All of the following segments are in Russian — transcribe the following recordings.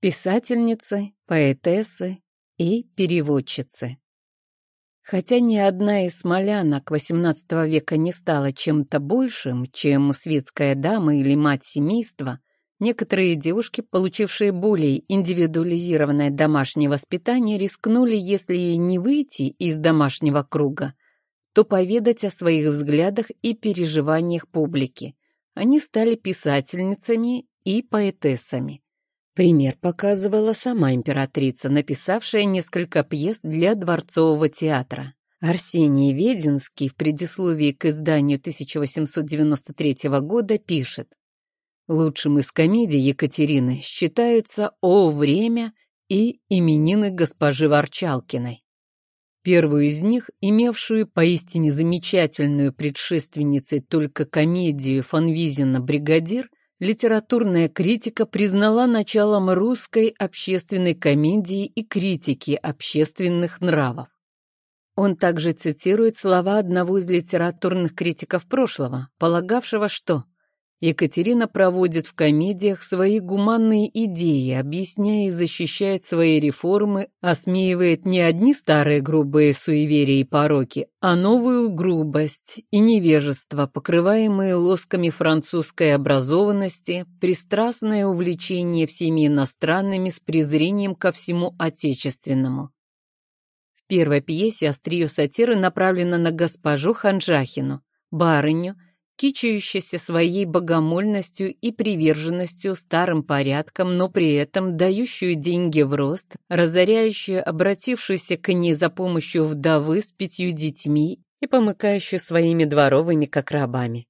Писательницы, поэтессы и переводчицы. Хотя ни одна из смолянок XVIII века не стала чем-то большим, чем светская дама или мать семейства, некоторые девушки, получившие более индивидуализированное домашнее воспитание, рискнули, если не выйти из домашнего круга, то поведать о своих взглядах и переживаниях публики. Они стали писательницами и поэтессами. Пример показывала сама императрица, написавшая несколько пьес для Дворцового театра. Арсений Веденский в предисловии к изданию 1893 года пишет «Лучшим из комедий Екатерины считаются «О время» и «Именины госпожи Ворчалкиной». Первую из них, имевшую поистине замечательную предшественницей только комедию Фанвизина «Бригадир», литературная критика признала началом русской общественной комедии и критики общественных нравов. Он также цитирует слова одного из литературных критиков прошлого, полагавшего, что Екатерина проводит в комедиях свои гуманные идеи, объясняя и защищает свои реформы, осмеивает не одни старые грубые суеверия и пороки, а новую грубость и невежество, покрываемые лосками французской образованности, пристрастное увлечение всеми иностранными с презрением ко всему отечественному. В первой пьесе острие сатиры направлено на госпожу Ханжахину, барыню, кичающаяся своей богомольностью и приверженностью старым порядкам, но при этом дающую деньги в рост, разоряющую обратившуюся к ней за помощью вдовы с пятью детьми и помыкающую своими дворовыми как рабами.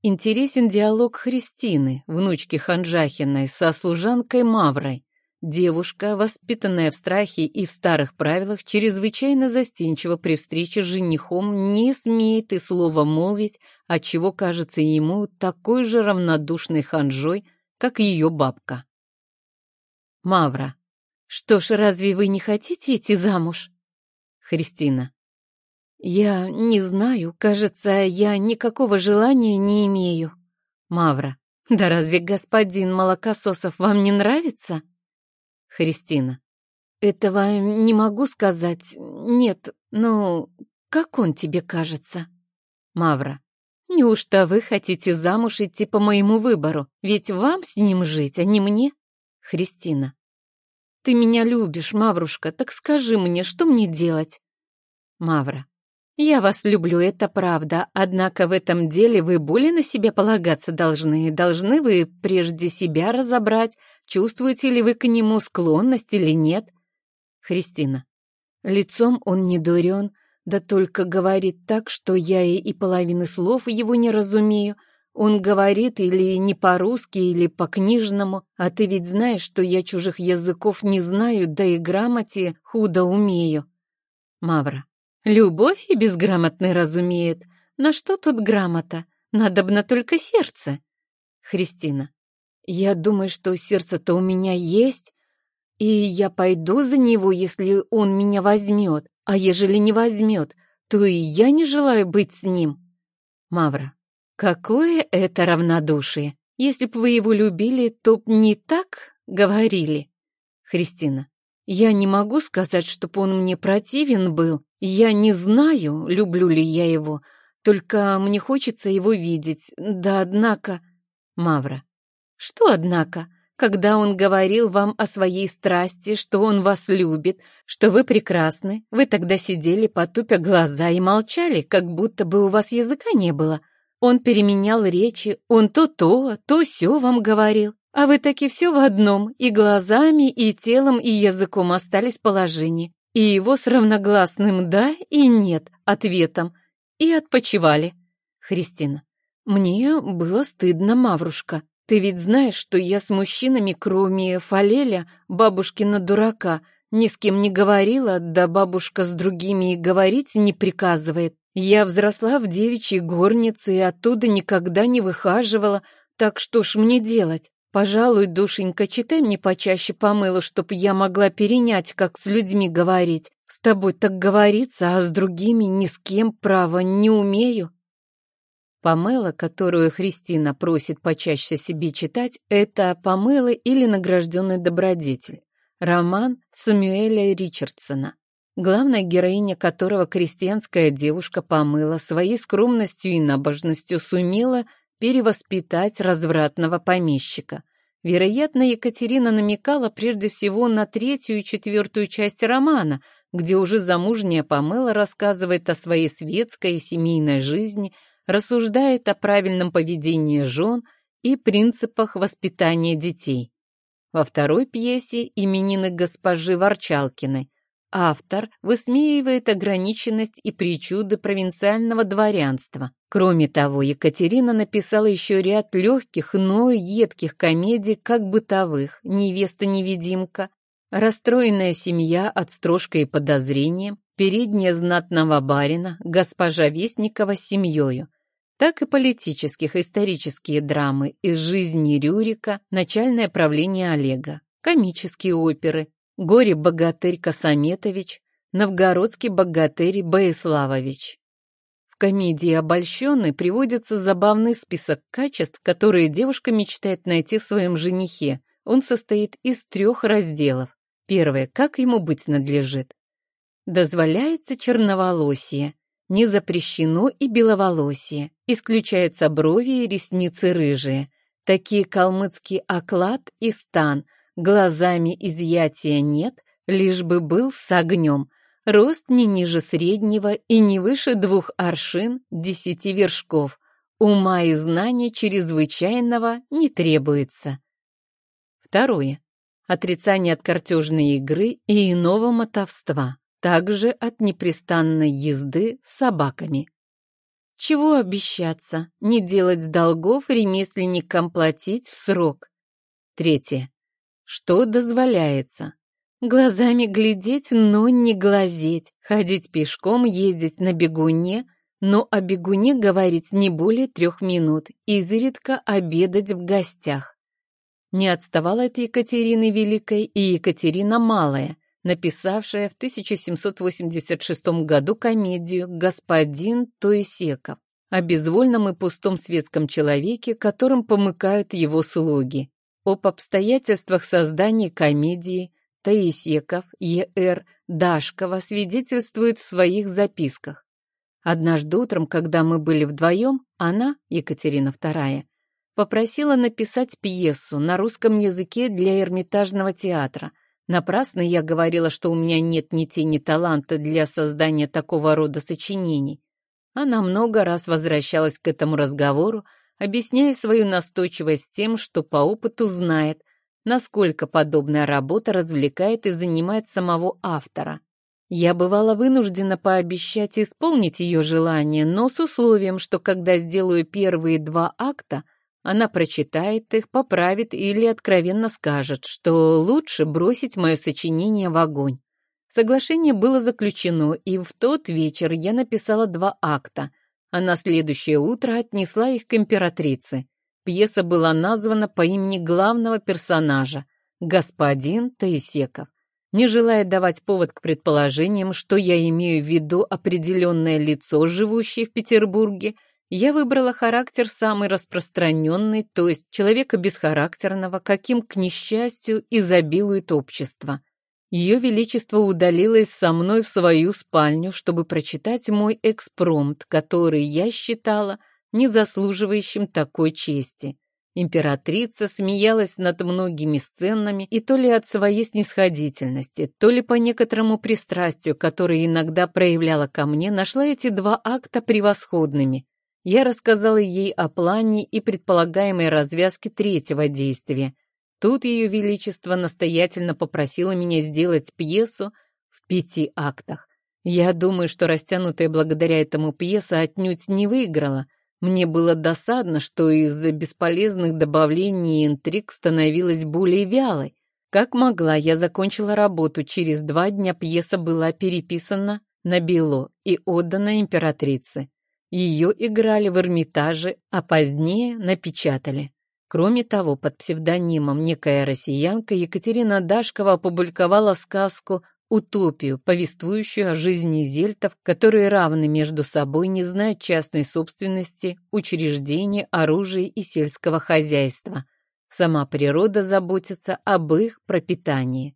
Интересен диалог Христины, внучки Ханжахиной, со служанкой Маврой, Девушка, воспитанная в страхе и в старых правилах, чрезвычайно застенчива при встрече с женихом, не смеет и слова молвить, отчего кажется ему такой же равнодушной ханжой, как ее бабка. Мавра. Что ж, разве вы не хотите идти замуж? Христина. Я не знаю, кажется, я никакого желания не имею. Мавра. Да разве господин Молокососов вам не нравится? Христина. Этого не могу сказать. Нет, ну, как он тебе кажется? Мавра. Неужто вы хотите замуж идти по моему выбору? Ведь вам с ним жить, а не мне? Христина. Ты меня любишь, Маврушка, так скажи мне, что мне делать? Мавра. Я вас люблю, это правда, однако в этом деле вы более на себя полагаться должны. Должны вы прежде себя разобрать, Чувствуете ли вы к нему склонность или нет? Христина. Лицом он не дурен, да только говорит так, что я и половины слов его не разумею. Он говорит или не по-русски, или по-книжному, а ты ведь знаешь, что я чужих языков не знаю, да и грамоте худо умею. Мавра. Любовь и безграмотный разумеет. На что тут грамота? Надобно только сердце. Христина. Я думаю, что сердце-то у меня есть, и я пойду за него, если он меня возьмет. А ежели не возьмет, то и я не желаю быть с ним. Мавра. Какое это равнодушие! Если б вы его любили, то б не так говорили. Христина. Я не могу сказать, чтоб он мне противен был. Я не знаю, люблю ли я его. Только мне хочется его видеть. Да однако... Мавра. Что, однако, когда он говорил вам о своей страсти, что он вас любит, что вы прекрасны, вы тогда сидели, потупя глаза и молчали, как будто бы у вас языка не было. Он переменял речи, он то то, то сё вам говорил, а вы таки все в одном, и глазами, и телом, и языком остались положении, и его с равногласным «да» и «нет» ответом, и отпочивали. Христина, мне было стыдно, Маврушка. Ты ведь знаешь, что я с мужчинами, кроме Фалеля, бабушкина дурака, ни с кем не говорила, да бабушка с другими и говорить не приказывает. Я взросла в девичьей горнице и оттуда никогда не выхаживала, так что ж мне делать? Пожалуй, душенька, читай мне почаще помыло, чтоб я могла перенять, как с людьми говорить. С тобой так говорится, а с другими ни с кем, право, не умею. Памела, которую Христина просит почаще себе читать, это Памела или награжденный добродетель. Роман Самюэля Ричардсона, главная героиня которого крестьянская девушка Памела своей скромностью и набожностью сумела перевоспитать развратного помещика. Вероятно, Екатерина намекала прежде всего на третью и четвертую часть романа, где уже замужняя Памела рассказывает о своей светской и семейной жизни, рассуждает о правильном поведении жен и принципах воспитания детей. Во второй пьесе «Именины госпожи Ворчалкиной» автор высмеивает ограниченность и причуды провинциального дворянства. Кроме того, Екатерина написала еще ряд легких, но едких комедий, как бытовых «Невеста-невидимка», «Расстроенная семья от строжка и подозрения», «Передняя знатного барина», «Госпожа Вестникова с семьёю», так и политических исторические драмы из жизни Рюрика, начальное правление Олега, комические оперы, горе-богатырь Косометович, новгородский богатырь Боиславович. В комедии «Обольщенный» приводится забавный список качеств, которые девушка мечтает найти в своем женихе. Он состоит из трех разделов. Первое. Как ему быть надлежит? Дозволяется черноволосие. Не запрещено и беловолосие. Исключаются брови и ресницы рыжие. Такие калмыцкий оклад и стан. Глазами изъятия нет, лишь бы был с огнем. Рост не ниже среднего и не выше двух аршин десяти вершков. Ума и знания чрезвычайного не требуется. Второе. Отрицание от картежной игры и иного мотовства также от непрестанной езды с собаками. Чего обещаться? Не делать долгов ремесленникам платить в срок. Третье. Что дозволяется? Глазами глядеть, но не глазеть. Ходить пешком, ездить на бегуне, но о бегуне говорить не более трех минут. Изредка обедать в гостях. Не отставала от Екатерины Великой и Екатерина Малая – написавшая в 1786 году комедию «Господин Тоисеков» о безвольном и пустом светском человеке, которым помыкают его слуги. Об обстоятельствах создания комедии Таисеков, Е.Р. Дашкова свидетельствует в своих записках. Однажды утром, когда мы были вдвоем, она, Екатерина II, попросила написать пьесу на русском языке для Эрмитажного театра – Напрасно я говорила, что у меня нет ни тени таланта для создания такого рода сочинений. Она много раз возвращалась к этому разговору, объясняя свою настойчивость тем, что по опыту знает, насколько подобная работа развлекает и занимает самого автора. Я бывала вынуждена пообещать исполнить ее желание, но с условием, что когда сделаю первые два акта – она прочитает их, поправит или откровенно скажет, что лучше бросить мое сочинение в огонь. Соглашение было заключено, и в тот вечер я написала два акта, а на следующее утро отнесла их к императрице. Пьеса была названа по имени главного персонажа – господин Таисеков. Не желая давать повод к предположениям, что я имею в виду определенное лицо, живущее в Петербурге – я выбрала характер самый распространенный, то есть человека бесхарактерного, каким, к несчастью, изобилует общество. Ее Величество удалилось со мной в свою спальню, чтобы прочитать мой экспромт, который я считала не заслуживающим такой чести. Императрица смеялась над многими сценами и то ли от своей снисходительности, то ли по некоторому пристрастию, которое иногда проявляла ко мне, нашла эти два акта превосходными. Я рассказала ей о плане и предполагаемой развязке третьего действия. Тут Ее Величество настоятельно попросило меня сделать пьесу в пяти актах. Я думаю, что растянутая благодаря этому пьеса отнюдь не выиграла. Мне было досадно, что из-за бесполезных добавлений и интриг становилась более вялой. Как могла, я закончила работу. Через два дня пьеса была переписана на бело и отдана императрице. Ее играли в Эрмитаже, а позднее напечатали. Кроме того, под псевдонимом некая россиянка Екатерина Дашкова опубликовала сказку утопию, повествующую о жизни зельтов, которые равны между собой, не знают частной собственности, учреждений, оружия и сельского хозяйства. Сама природа заботится об их пропитании.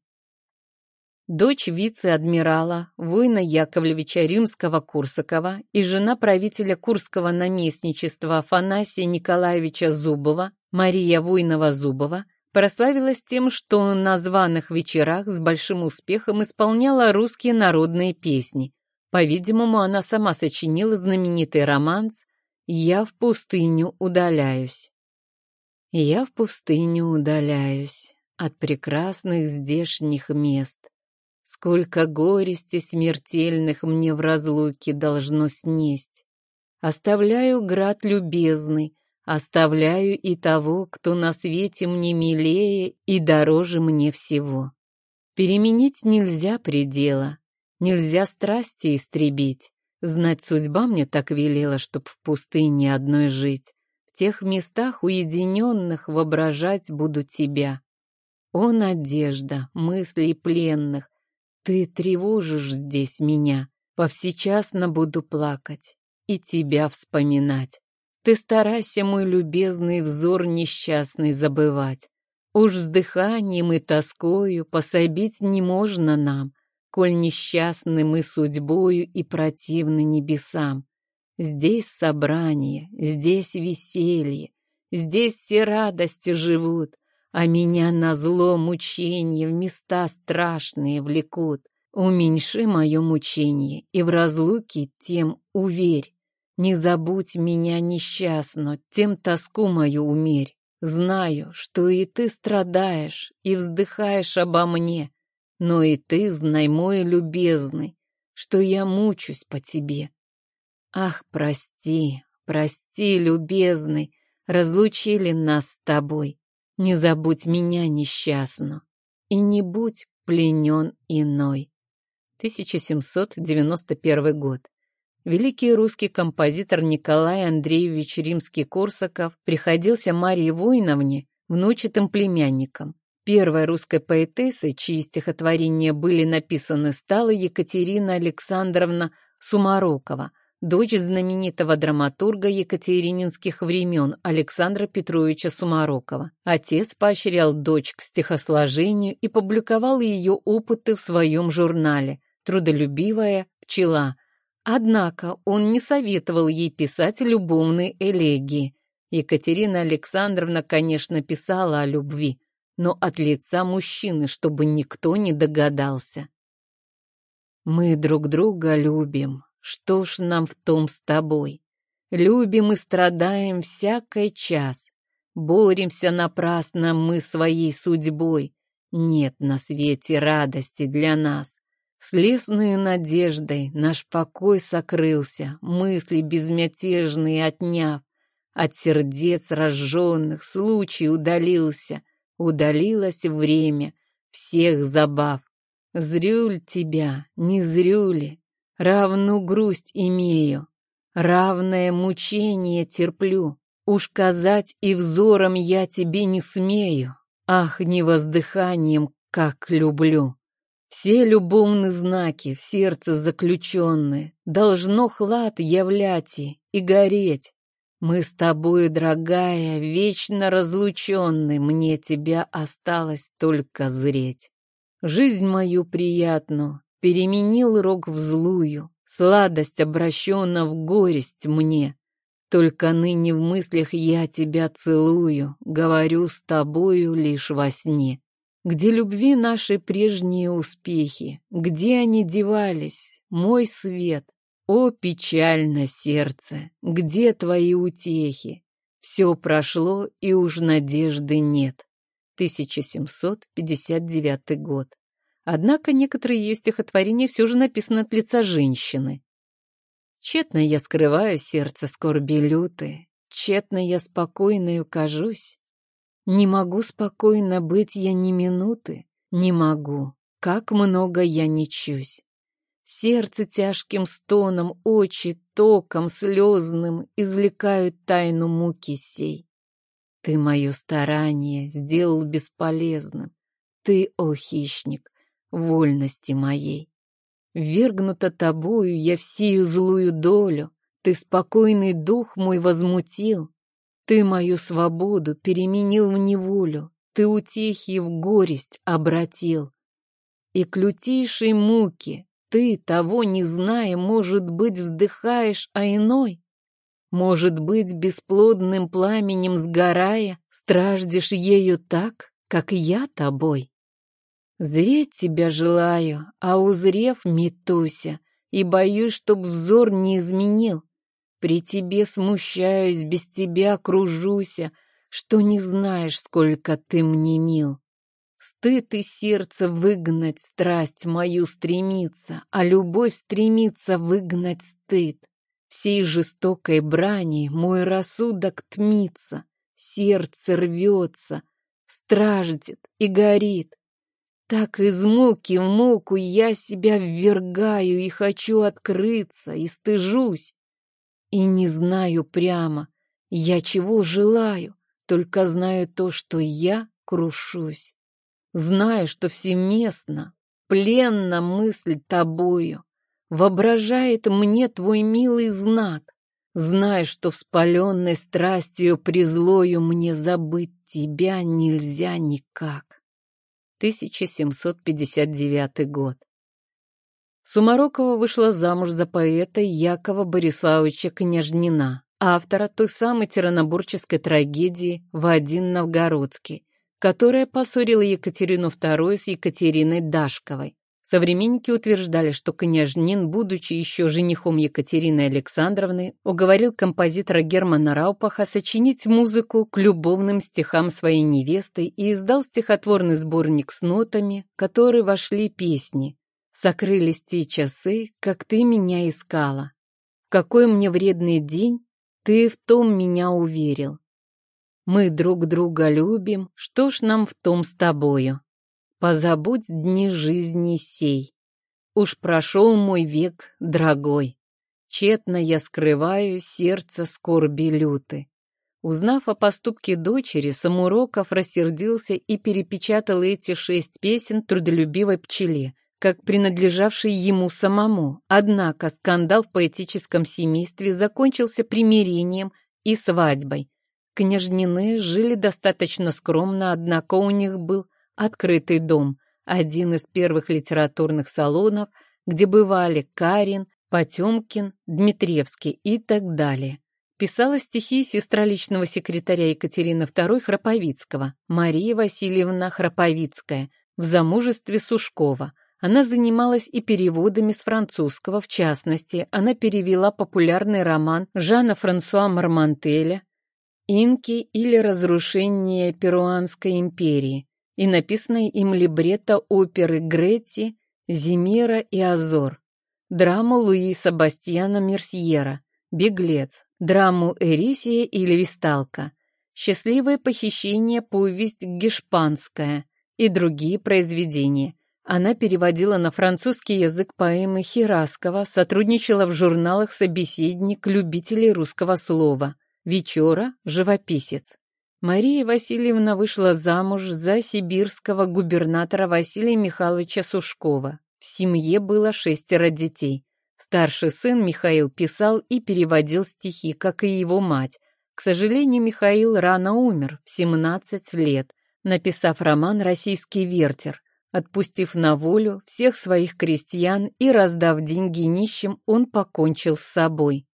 Дочь вице-адмирала, воина Яковлевича Римского-Курсакова и жена правителя Курского наместничества Афанасия Николаевича Зубова, Мария Войнова-Зубова, прославилась тем, что на званых вечерах с большим успехом исполняла русские народные песни. По-видимому, она сама сочинила знаменитый романс «Я в пустыню удаляюсь». «Я в пустыню удаляюсь от прекрасных здешних мест. Сколько горести смертельных мне в разлуке должно снесть. Оставляю град любезный, Оставляю и того, кто на свете мне милее и дороже мне всего. Переменить нельзя предела, нельзя страсти истребить. Знать судьба мне так велела, чтоб в пустыне одной жить. В тех местах уединенных воображать буду тебя. О, надежда, мыслей пленных, ты тревожишь здесь меня. Повсечасно буду плакать и тебя вспоминать. Ты старайся, мой любезный взор несчастный забывать. Уж вздыханием и тоскою пособить не можно нам, коль несчастны мы судьбою и противны небесам. Здесь собрание, здесь веселье, здесь все радости живут, а меня на зло мучение в места страшные влекут. Уменьши мое мучение, и в разлуке тем уверь, не забудь меня несчастно, тем тоску мою умерь. Знаю, что и ты страдаешь и вздыхаешь обо мне, но и ты, знай, мой любезный, что я мучусь по тебе. Ах, прости, прости, любезный, разлучили нас с тобой. Не забудь меня несчастно и не будь пленен иной. 1791 год. Великий русский композитор Николай Андреевич Римский-Корсаков приходился Марии Воиновне внучатым племянником. Первой русской поэтессой, чьи стихотворения были написаны, стала Екатерина Александровна Сумарокова, дочь знаменитого драматурга екатерининских времен Александра Петровича Сумарокова. Отец поощрял дочь к стихосложению и публиковал ее опыты в своем журнале «Трудолюбивая пчела», Однако он не советовал ей писать любовные элегии. Екатерина Александровна, конечно, писала о любви, но от лица мужчины, чтобы никто не догадался. «Мы друг друга любим, что ж нам в том с тобой? Любим и страдаем всякий час, боремся напрасно мы своей судьбой, нет на свете радости для нас. С лесной надеждой наш покой сокрылся, мысли безмятежные отняв. От сердец разжженных случай удалился, удалилось время всех забав. Зрю ль тебя, не зрю ли, равну грусть имею, равное мучение терплю. Уж казать и взором я тебе не смею, ах, не воздыханием, как люблю. Все любовные знаки в сердце заключенные Должно хлад являть и, и гореть. Мы с тобой, дорогая, вечно разлученны, Мне тебя осталось только зреть. Жизнь мою приятную переменил рок в злую, Сладость обращена в горесть мне. Только ныне в мыслях я тебя целую, Говорю с тобою лишь во сне. Где любви наши прежние успехи? Где они девались? Мой свет. О, печально сердце! Где твои утехи? Все прошло, и уж надежды нет. 1759 год. Однако некоторые ее стихотворения все же написаны от лица женщины. Тщетно я скрываю сердце скорби люты, Тщетно я спокойною кажусь, не могу спокойно быть я ни минуты, не могу, как много я не чусь. Сердце тяжким стоном, очи током слезным извлекают тайну муки сей. Ты мое старание сделал бесполезным. Ты, о хищник, вольности моей. Вергнута тобою я всею злую долю, ты спокойный дух мой возмутил, ты мою свободу переменил в неволю, ты утехи в горесть обратил. И к лютейшей муке ты, того не зная, может быть, вздыхаешь, а иной? Может быть, бесплодным пламенем сгорая, страждешь ею так, как я тобой? Зреть тебя желаю, а узрев, метуся, и боюсь, чтоб взор не изменил. При тебе смущаюсь, без тебя кружуся, что не знаешь, сколько ты мне мил. Стыд и сердце выгнать страсть мою стремится, а любовь стремится выгнать стыд. Всей жестокой брани мой рассудок тмится, сердце рвется, страждет и горит. Так из муки в муку я себя ввергаю и хочу открыться, и стыжусь. И не знаю прямо, я чего желаю, только знаю то, что я крушусь. Знаю, что всеместно, пленна мысль тобою, воображает мне твой милый знак. Знай, что вспаленной страстью призлою мне забыть тебя нельзя никак. 1759 год. Сумарокова вышла замуж за поэта Якова Бориславовича Княжнина автора той самой тираноборческой трагедии «Вадим Новгородский», которая поссорила Екатерину II с Екатериной Дашковой. Современники утверждали, что княжнин, будучи еще женихом Екатерины Александровны, уговорил композитора Германа Раупаха сочинить музыку к любовным стихам своей невесты и издал стихотворный сборник с нотами, в которые вошли песни «Сокрылись те часы, как ты меня искала», «В какой мне вредный день ты в том меня уверил. Мы друг друга любим, что ж нам в том с тобою? Позабудь дни жизни сей. Уж прошел мой век, дорогой. Тщетно я скрываю сердце скорби люты. Узнав о поступке дочери, Самуроков рассердился и перепечатал эти шесть песен трудолюбивой пчеле, как принадлежавший ему самому. Однако скандал в поэтическом семействе закончился примирением и свадьбой. Княжнины жили достаточно скромно, однако у них был открытый дом, один из первых литературных салонов, где бывали Карин, Потемкин, Дмитриевский и так далее. Писала стихи сестра личного секретаря Екатерины II Храповицкого, Мария Васильевна Храповицкая, в замужестве Сушкова. Она занималась и переводами с французского, в частности, она перевела популярный роман Жана Франсуа Мармантеля «Инки или разрушение Перуанской империи» и написанное им либретто оперы Гретти «Зимира и Азор», драму Луиса Бастьяна Мерсьера. «Беглец», драму «Эрисия или Висталка», «Счастливое похищение. Повесть Гешпанская» и другие произведения – она переводила на французский язык поэмы Хираскова, сотрудничала в журналах «Собеседник» любителей русского слова, «Вечера», «Живописец». Мария Васильевна вышла замуж за сибирского губернатора Василия Михайловича Сушкова. В семье было шестеро детей. Старший сын Михаил писал и переводил стихи, как и его мать. К сожалению, Михаил рано умер, в 17 лет, написав роман «Российский вертер», Отпустив на волю всех своих крестьян и раздав деньги нищим, он покончил с собой.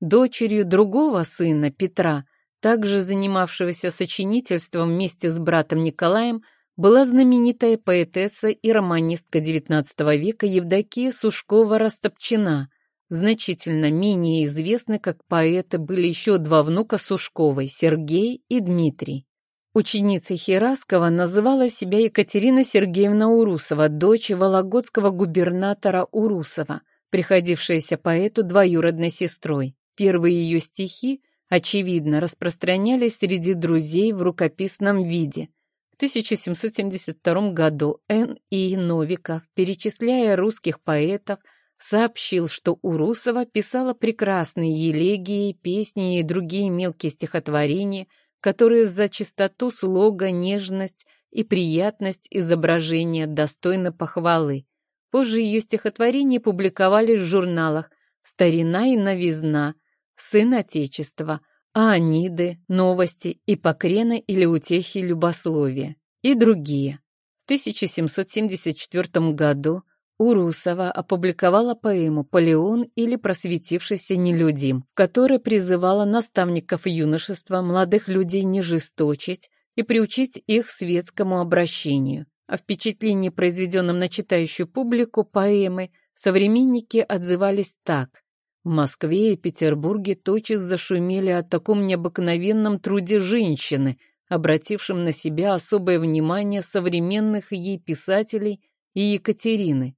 Дочерью другого сына, Петра, также занимавшегося сочинительством вместе с братом Николаем, была знаменитая поэтесса и романистка XIX века Евдокия Сушкова-Растопчина. Значительно менее известны как поэты были еще два внука Сушковой – Сергей и Дмитрий. Ученицей Хераскова называла себя Екатерина Сергеевна Урусова, дочь вологодского губернатора Урусова, приходившаяся поэту двоюродной сестрой. Первые ее стихи, очевидно, распространялись среди друзей в рукописном виде. В 1772 году Н. И. Новиков, перечисляя русских поэтов, сообщил, что Урусова писала прекрасные елегии, песни и другие мелкие стихотворения – которые за чистоту слога, нежность и приятность изображения достойны похвалы. Позже ее стихотворения публиковались в журналах «Старина и новизна», «Сын Отечества», «Аниды», «Новости», «Ипокрена» или «Утехи любословия» и другие. В 1774 году Урусова опубликовала поэму «Полеон» или «Просветившийся нелюдим», в которой призывала наставников юношества молодых людей не жесточить и приучить их светскому обращению. О впечатлении, произведенном на читающую публику поэмы, современники отзывались так. В Москве и Петербурге тотчас зашумели о таком необыкновенном труде женщины, обратившем на себя особое внимание современных ей писателей и Екатерины.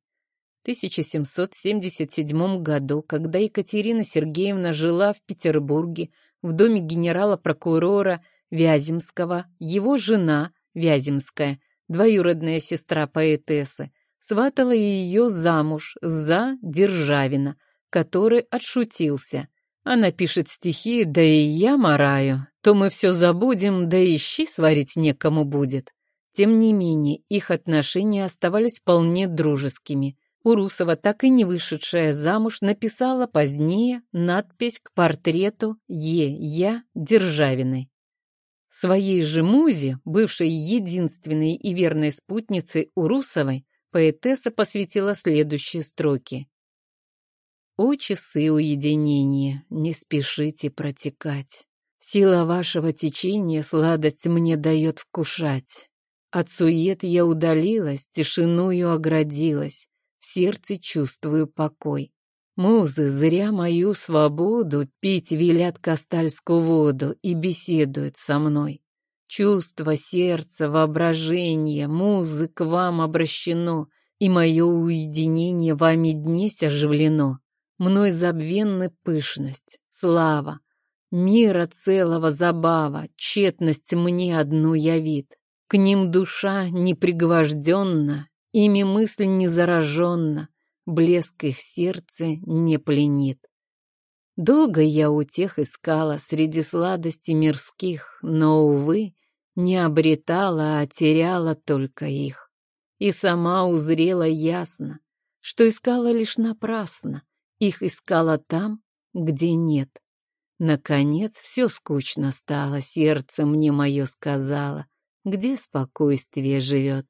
1777 году, когда Екатерина Сергеевна жила в Петербурге в доме генерала-прокурора Вяземского, его жена Вяземская, двоюродная сестра поэтессы, сватала ее замуж за Державина, который отшутился. Она пишет стихи, да и я мораю, то мы все забудем, да и щи сварить некому будет. Тем не менее, их отношения оставались вполне дружескими. Урусова, так и не вышедшая замуж, написала позднее надпись к портрету Е. Я Державиной. Своей же музе, бывшей единственной и верной спутницей Урусовой, поэтесса посвятила следующие строки. «О часы уединения, не спешите протекать. Сила вашего течения сладость мне дает вкушать. От сует я удалилась, тишиною оградилась, в сердце чувствую покой. Музы зря мою свободу пить велят кастальскую воду и беседуют со мной. Чувство, сердце, воображение, музы к вам обращено, и мое уединение вами днесь оживлено. Мной забвенны пышность, слава, мира целого забава, тщетность мне одну явит. К ним душа непригвожденна, Ими мысль не зараженна, блеск их сердца не пленит. Долго я у тех искала среди сладостей мирских, но, увы, не обретала, а теряла только их. И сама узрела ясно, что искала лишь напрасно, их искала там, где нет. Наконец все скучно стало, сердце мне мое сказала, где спокойствие живет.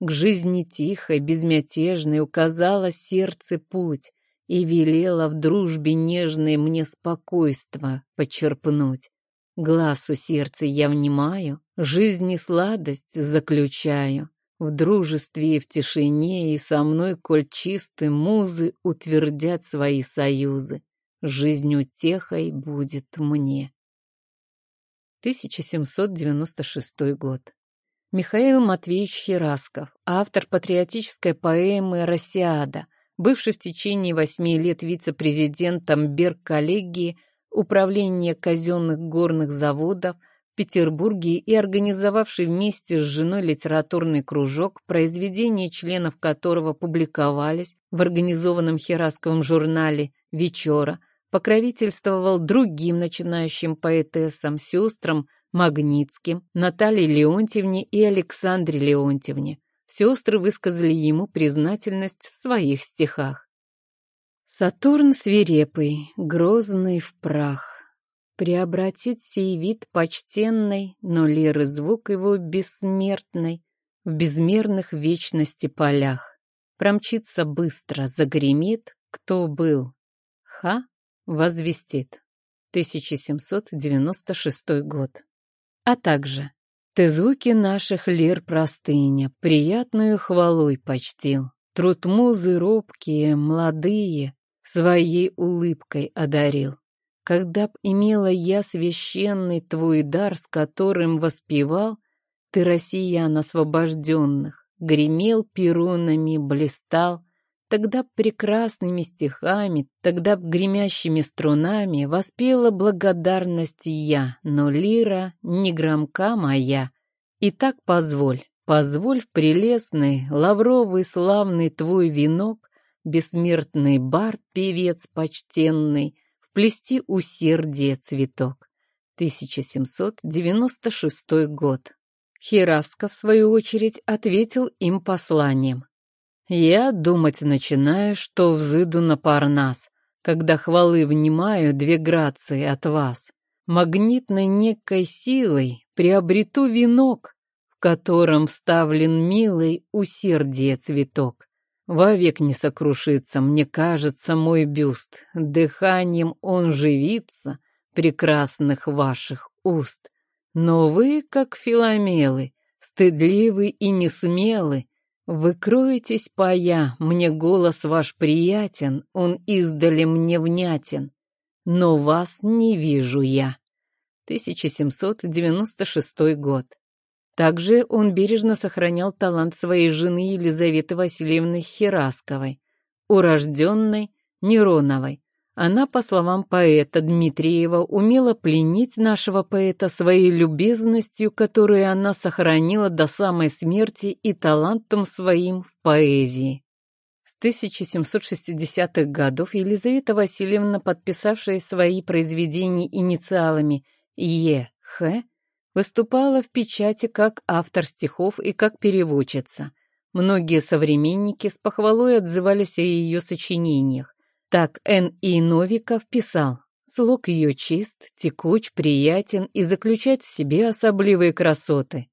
К жизни тихой, безмятежной указала сердце путь и велела в дружбе нежной мне спокойство почерпнуть. Глаз у сердца я внимаю, жизни сладость заключаю. В дружестве и в тишине, и со мной, коль чисты музы, утвердят свои союзы. Жизнь утехой будет мне. 1796 год. Михаил Матвеевич Херасков, автор патриотической поэмы «Россиада», бывший в течение восьми лет вице-президентом Берг-коллегии Управления казенных горных заводов Петербурге и организовавший вместе с женой литературный кружок, произведения членов которого публиковались в организованном Херасковом журнале «Вечера», покровительствовал другим начинающим поэтессам, сестрам Магнитским, Наталье Леонтьевне и Александре Леонтьевне. Сестры высказали ему признательность в своих стихах. Сатурн свирепый, грозный в прах, Преобратит сей вид почтенный, Но лиры звук его бессмертный В безмерных вечности полях. Промчится быстро, загремит, кто был. Ха возвестит. 1796 год а также «Ты звуки наших лир простыня, приятную хвалой почтил, труд музы робкие, молодые, своей улыбкой одарил. Когда б имела я священный твой дар, с которым воспевал, ты россиян освобожденных, гремел перунами, блистал, Тогда б прекрасными стихами, тогда б гремящими струнами воспела благодарность я, но лира не громка моя. И так позволь, позволь в прелестный, лавровый славный твой венок, бессмертный бар, певец почтенный, вплести усердие цветок. 1796 год. Хераска, в свою очередь, ответил им посланием. «Я думать начинаю, что взыду на Парнас, когда хвалы внимаю две грации от вас. Магнитной некой силой приобрету венок, в котором вставлен милый усердие цветок. Вовек не сокрушится, мне кажется, мой бюст, дыханием он живится прекрасных ваших уст. Но вы, как филомелы, стыдливы и несмелы, вы кроетесь поя, мне голос ваш приятен, он издали мне внятен, но вас не вижу я. 1796 год. Также он бережно сохранял талант своей жены Елизаветы Васильевны Херасковой, урожденной Нероновой, она, по словам поэта Дмитриева, умела пленить нашего поэта своей любезностью, которую она сохранила до самой смерти и талантом своим в поэзии. С 1760-х годов Елизавета Васильевна, подписавшая свои произведения инициалами Е.Х., выступала в печати как автор стихов и как переводчица. Многие современники с похвалой отзывались о ее сочинениях. Так Н. И. Новиков писал, слог ее чист, текуч, приятен и заключает в себе особливые красоты.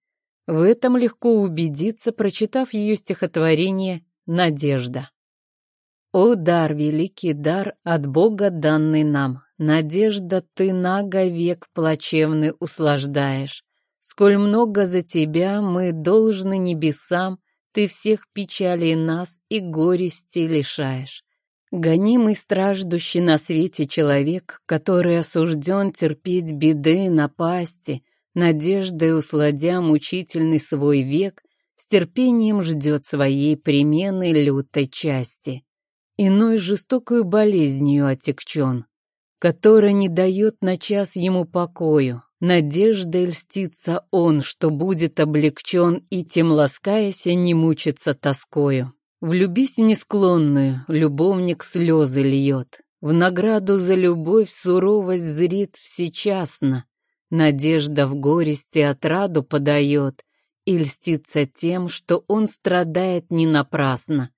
В этом легко убедиться, прочитав ее стихотворение «Надежда». «О дар, великий дар, от Бога данный нам! Надежда ты наговек плачевный услаждаешь. Сколь много за тебя мы должны небесам, ты всех печалей нас и горести лишаешь. Гонимый страждущий на свете человек, который осужден терпеть беды напасти, надеждой усладя мучительный свой век, с терпением ждет своей примены лютой части. Иной жестокую болезнью отекчен, которая не дает на час ему покою. Надеждой льстится он, что будет облегчен и, тем ласкаясь, не мучится тоскою. Влюбись в несклонную, любовник слезы льет. В награду за любовь суровость зрит всечасно. Надежда в горести отраду подает и льстится тем, что он страдает не напрасно.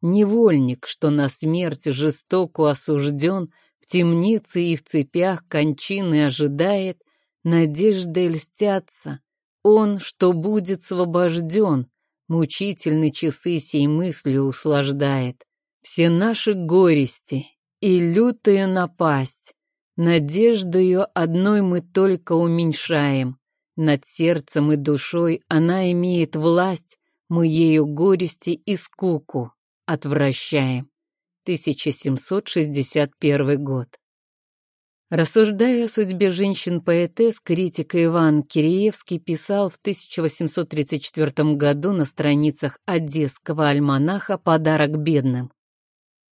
Невольник, что на смерть жестоко осужден, темнице и в цепях кончины ожидает, надеждой льстятся. Он, что будет освобожден, Мучительны часы сей мыслью услаждает. Все наши горести и лютую напасть. Надеждою одной мы только уменьшаем. Над сердцем и душой она имеет власть, мы ею горести и скуку отвращаем. 1761 год. Рассуждая о судьбе женщин-поэтесс, критик Иван Киреевский писал в 1834 году на страницах Одесского альманаха «Подарок бедным».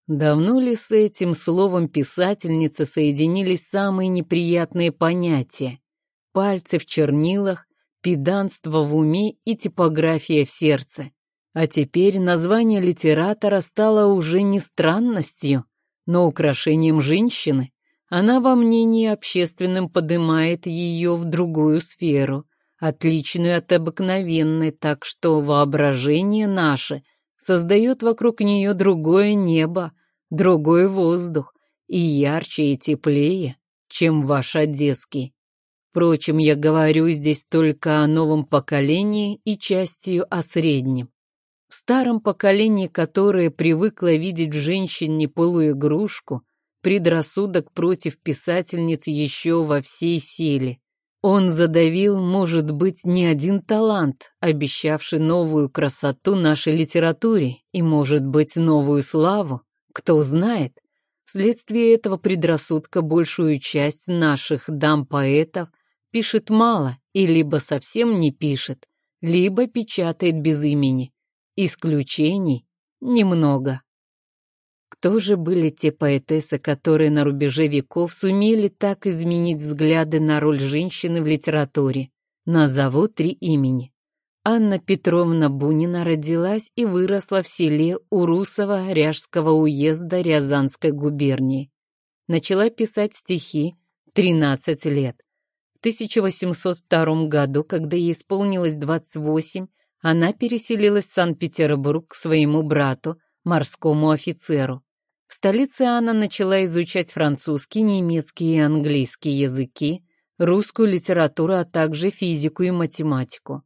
Давно ли с этим словом писательницы соединились самые неприятные понятия? Пальцы в чернилах, педанство в уме и типография в сердце. А теперь название литератора стало уже не странностью, но украшением женщины. Она во мнении общественном поднимает ее в другую сферу, отличную от обыкновенной, так что воображение наше создает вокруг нее другое небо, другой воздух, и ярче и теплее, чем ваш одесский. Впрочем, я говорю здесь только о новом поколении и частью о среднем. В старом поколении, которое привыкло видеть в женщине полуигрушку, предрассудок против писательниц еще во всей силе. Он задавил, может быть, не один талант, обещавший новую красоту нашей литературе и, может быть, новую славу. Кто знает? Вследствие этого предрассудка большую часть наших дам-поэтов пишет мало и либо совсем не пишет, либо печатает без имени. Исключений немного. Кто же были те поэтессы, которые на рубеже веков сумели так изменить взгляды на роль женщины в литературе? Назову три имени. Анна Петровна Бунина родилась и выросла в селе Урусово Ряжского уезда Рязанской губернии. Начала писать стихи 13 лет. В 1802 году, когда ей исполнилось 28, она переселилась в Санкт-Петербург к своему брату, морскому офицеру. В столице она начала изучать французский, немецкий и английский языки, русскую литературу, а также физику и математику.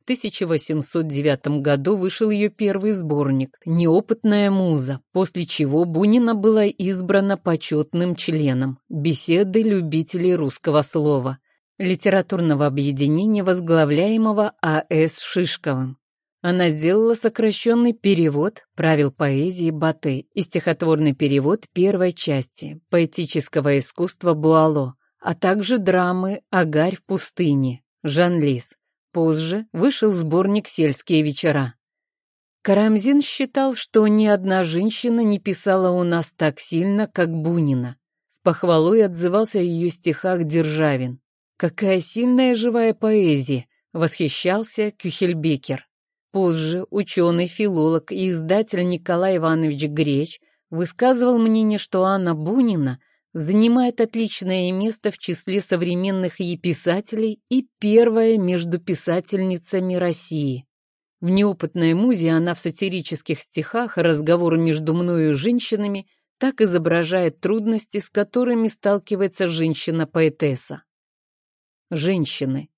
В 1809 году вышел ее первый сборник «Неопытная муза», после чего Бунина была избрана почетным членом «Беседы любителей русского слова», литературного объединения, возглавляемого А.С. Шишковым. Она сделала сокращенный перевод правил поэзии Баты и стихотворный перевод первой части поэтического искусства Буало, а также драмы «Агарь в пустыне» Жан-Лис. Позже вышел сборник «Сельские вечера». Карамзин считал, что ни одна женщина не писала у нас так сильно, как Бунина. С похвалой отзывался о ее стихах Державин. «Какая сильная живая поэзия!» — восхищался Кюхельбекер. Позже ученый-филолог и издатель Николай Иванович Греч высказывал мнение, что Анна Бунина занимает отличное место в числе современных ей писателей и первая между писательницами России. В неопытной музе она в сатирических стихах «Разговор между мною и женщинами» так изображает трудности, с которыми сталкивается женщина-поэтесса. Женщины.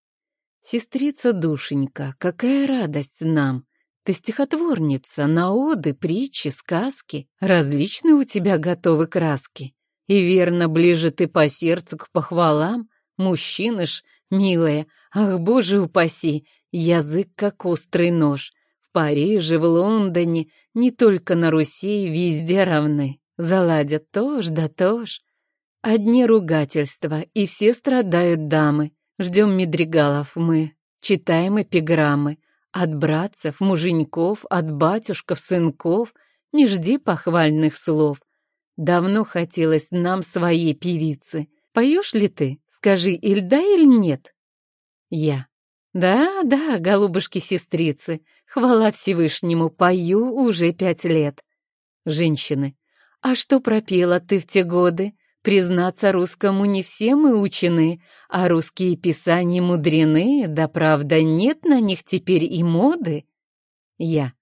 Сестрица душенька, какая радость нам! Ты стихотворница, на оды, притчи, сказки. Различные у тебя готовы краски. И верно, ближе ты по сердцу к похвалам. Мужчина ж, милая, ах, боже упаси, язык как острый нож. В Париже, в Лондоне, не только на Руси, везде равны. Заладят тож да тож. Одни ругательства, и все страдают дамы. Ждем медригалов мы, читаем эпиграммы. От братцев, муженьков, от батюшков, сынков не жди похвальных слов. Давно хотелось нам своей певицы. Поешь ли ты? Скажи, или да, или нет? Я. Да, да, голубушки-сестрицы, хвала Всевышнему, пою уже пять лет. Женщины. А что пропела ты в те годы? Признаться русскому не все мы учены, а русские писания мудрены, да правда нет на них теперь и моды. Я.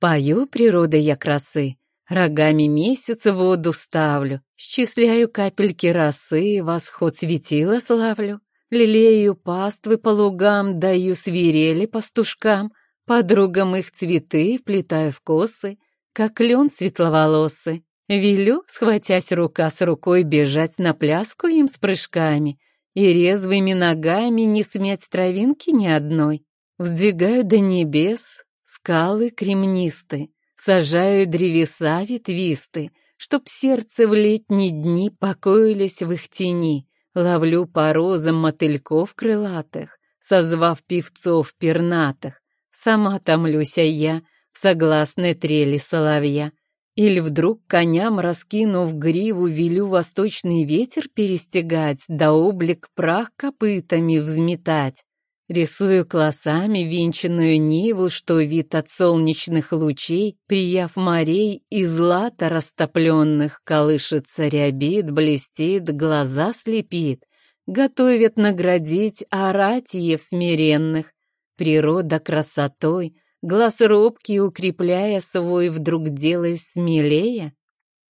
Пою природой я красы, рогами месяца воду ставлю, счисляю капельки росы, восход светила славлю, лелею паствы по лугам, даю свирели пастушкам, подругам их цветы вплетаю в косы, как лен светловолосы. Велю, схватясь рука с рукой, бежать на пляску им с прыжками и резвыми ногами не смять травинки ни одной. Вздвигаю до небес скалы кремнисты, сажаю древеса ветвисты, чтоб сердце в летние дни покоились в их тени, ловлю по розам мотыльков крылатых, созвав певцов пернатых. Сама томлюся я в согласной трели соловья, или вдруг коням, раскинув гриву, велю восточный ветер перестегать, да облик прах копытами взметать. Рисую классами венчанную ниву, что вид от солнечных лучей, прияв морей и злата растопленных, колышется рябит, блестит, глаза слепит, готовят наградить аратиев смиренных. Природа красотой — Глаз робкий, укрепляя свой, вдруг делай смелее?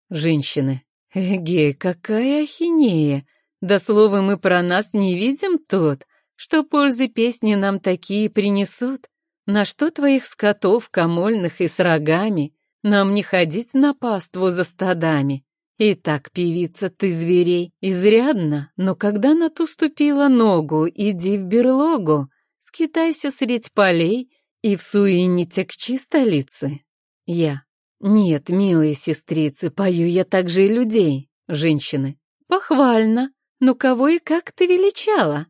Женщины. Эге, какая ахинея! Да слова мы про нас не видим тут, что пользы песни нам такие принесут. На что твоих скотов комольных и с рогами? Нам не ходить на паству за стадами. Итак, певица, ты зверей, изрядно, но когда на ту ступила ногу, иди в берлогу, скитайся средь полей, и в текчи столицы. Я. Нет, милые сестрицы, пою я также и людей. Женщины. Похвально. Но кого и как ты величала?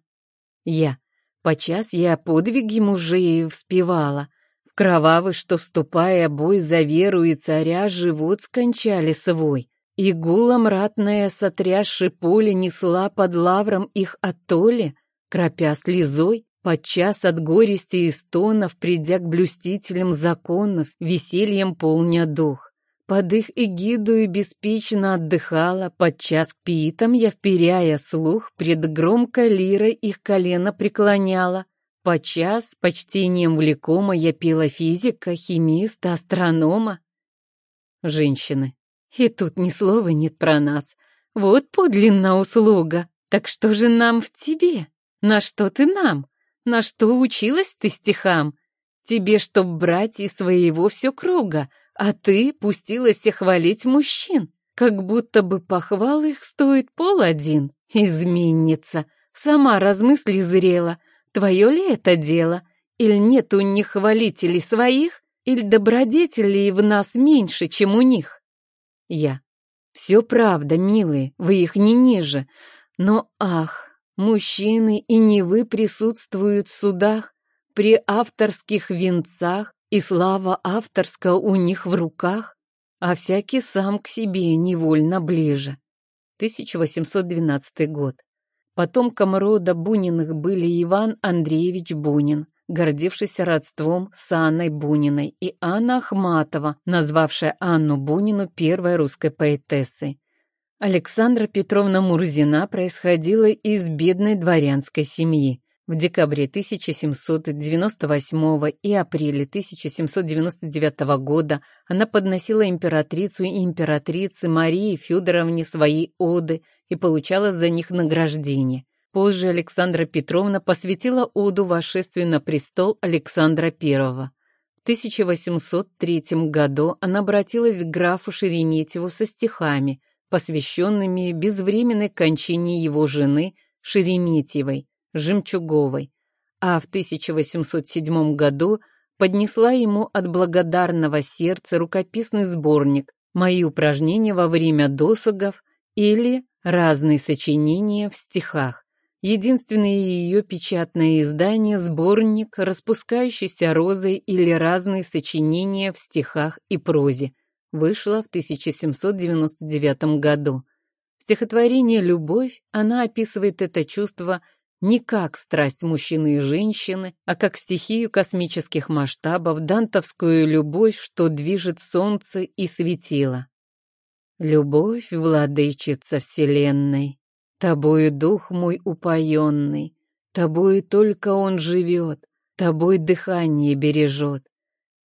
Я. Почас я подвиги мужей вспевала. В кровавый, что вступая бой за веру и царя, живот скончали свой. И гулом ратная сотрясши поле несла под лавром их оттоле, кропя слезой, Подчас от горести и стонов, придя к блюстителям законов, весельем полня дух. Под их эгидою беспечно отдыхала, подчас к пиитам я, вперяя слух, пред громкой лирой их колено преклоняла. Подчас почтением влекома я пела физика, химиста, астронома. Женщины. И тут ни слова нет про нас. Вот подлинная услуга. Так что же нам в тебе? На что ты нам? На что училась ты стихам? Тебе, чтоб брать из своего все круга, а ты пустилась хвалить мужчин, как будто бы похвал их стоит пол один. Изменница, сама размысли зрела, твое ли это дело? Или нет у них хвалителей своих? Или добродетелей в нас меньше, чем у них? Я. Все правда, милые, вы их не ниже. Но, ах, мужчины и не вы присутствуют в судах, при авторских венцах, и слава авторская у них в руках, а всякий сам к себе невольно ближе. 1812 год. Потомком рода Буниных были Иван Андреевич Бунин, гордившийся родством с Анной Буниной, и Анна Ахматова, назвавшая Анну Бунину первой русской поэтессой. Александра Петровна Мурзина происходила из бедной дворянской семьи. В декабре 1798 и апреле 1799 года она подносила императрицу и императрице Марии Федоровне свои оды и получала за них награждение. Позже Александра Петровна посвятила оду восшествию на престол Александра I. В 1803 году она обратилась к графу Шереметьеву со стихами, посвященными безвременной кончине его жены Шереметьевой, Жемчуговой, а в 1807 году поднесла ему от благодарного сердца рукописный сборник «Мои упражнения во время досугов» или «Разные сочинения в стихах». Единственное ее печатное издание – сборник «Распускающиеся розы» или «Разные сочинения в стихах и прозе» вышло в 1799 году. В стихотворении «Любовь» она описывает это чувство не как страсть мужчины и женщины, а как стихию космических масштабов, дантовскую любовь, что движет солнце и светило. Любовь, владычица вселенной, Тобою дух мой упоенный, Тобою только он живет, Тобой дыхание бережет.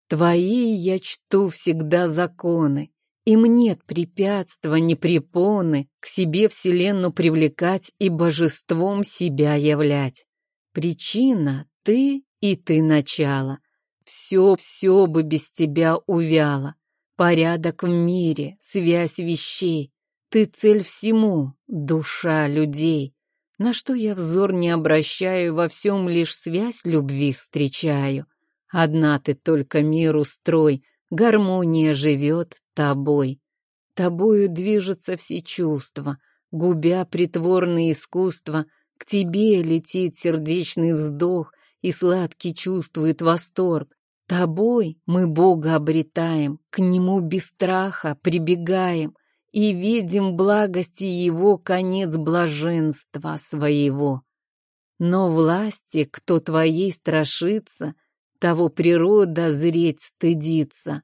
Твои я чту всегда законы, Им нет препятства, ни препоны К себе вселенную привлекать И божеством себя являть. Причина — ты и ты начало. Все, все бы без тебя увяло. Порядок в мире, связь вещей, ты цель всему, душа людей. На что я взор не обращаю, во всем лишь связь любви встречаю. Одна ты только мир устрой, гармония живет тобой. Тобою движутся все чувства, губя притворное искусство, к тебе летит сердечный вздох и сладкий чувствует восторг. Тобой мы Бога обретаем, к Нему без страха прибегаем, и видим благости его конец блаженства своего. Но власти, кто твоей страшится, того природа зреть стыдится.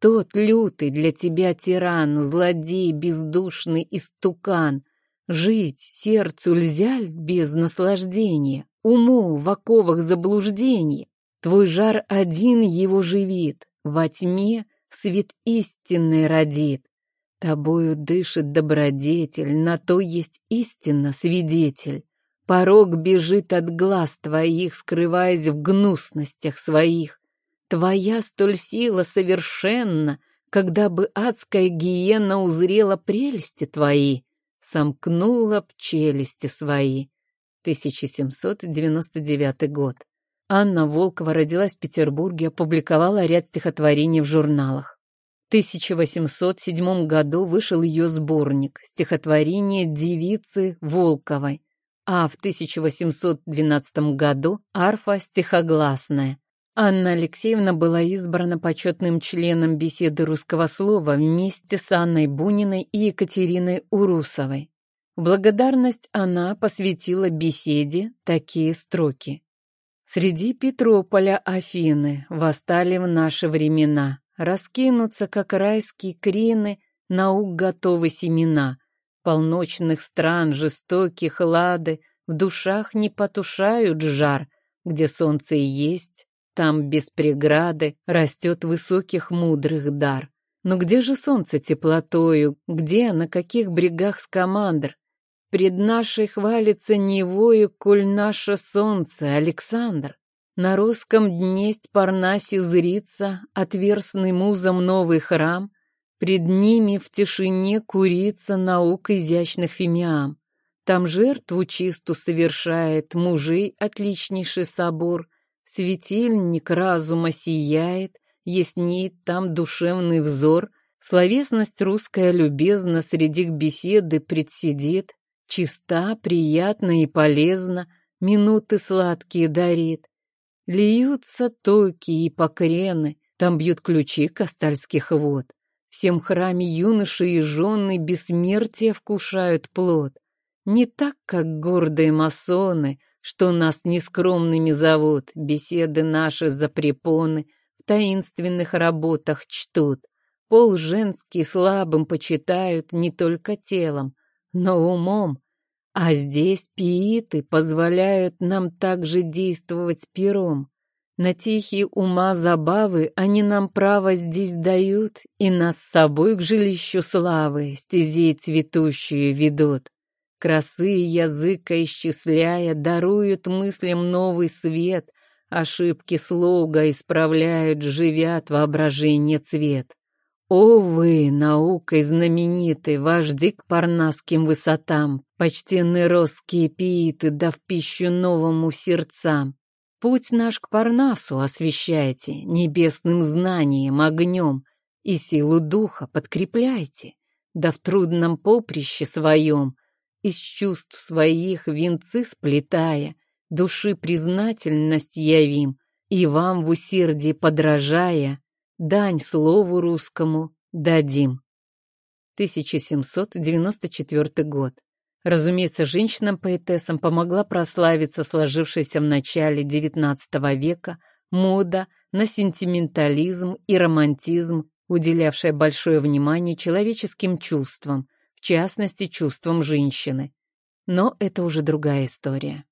Тот лютый для тебя тиран, злодей, бездушный истукан. Жить сердцу льзяль без наслаждения, уму в оковах заблуждения. Твой жар один его живит, во тьме свет истинный родит. Тобою дышит добродетель, на то есть истинно свидетель. Порог бежит от глаз твоих, скрываясь в гнусностях своих. Твоя столь сила совершенна, когда бы адская гиена узрела прелести твои, сомкнула б челюсти свои. 1799 год. Анна Волкова родилась в Петербурге, опубликовала ряд стихотворений в журналах. 1807 году вышел ее сборник «Стихотворение девицы Волковой», а в 1812 году «Арфа стихогласная». Анна Алексеевна была избрана почетным членом беседы русского слова вместе с Анной Буниной и Екатериной Урусовой. В благодарность она посвятила беседе такие строки. «Среди Петрополя Афины восстали в наши времена, раскинутся, как райские крины, наук готовы семена. Полночных стран жестоких лады в душах не потушают жар, где солнце и есть, там без преграды растет высоких мудрых дар. Но где же солнце теплотою, где, на каких брегах скамандр? Пред нашей хвалится невою, коль наше солнце, Александр. На русском днесть Парнасе зрится, отверстный музом новый храм, Пред ними в тишине курится наук изящных фимиам. Там жертву чисту совершает мужей отличнейший собор, Светильник разума сияет, яснеет там душевный взор, Словесность русская любезна среди беседы предсидит, Чиста, приятна и полезна, минуты сладкие дарит. Льются токи и покрены, там бьют ключи кастальских вод. Всем храме юноши и жены бессмертие вкушают плод. Не так, как гордые масоны, что нас нескромными зовут, беседы наши за препоны, в таинственных работах чтут. Пол женский слабым почитают не только телом, но умом. А здесь пииты позволяют нам также действовать пером. На тихие ума забавы они нам право здесь дают, и нас с собой к жилищу славы стезей цветущую ведут. Красы языка исчисляя, даруют мыслям новый свет, ошибки слуга исправляют, живят воображение цвет. О вы, наукой знамениты, вожди к парнасским высотам, почтенные росские пииты, да в пищу новому сердцам. Путь наш к Парнасу освещайте небесным знанием, огнем, и силу духа подкрепляйте, да в трудном поприще своем из чувств своих венцы сплетая, души признательность явим, и вам в усердии подражая, дань слову русскому дадим. 1794 год. Разумеется, женщинам-поэтессам помогла прославиться сложившаяся в начале XIX века мода на сентиментализм и романтизм, уделявшая большое внимание человеческим чувствам, в частности, чувствам женщины. Но это уже другая история.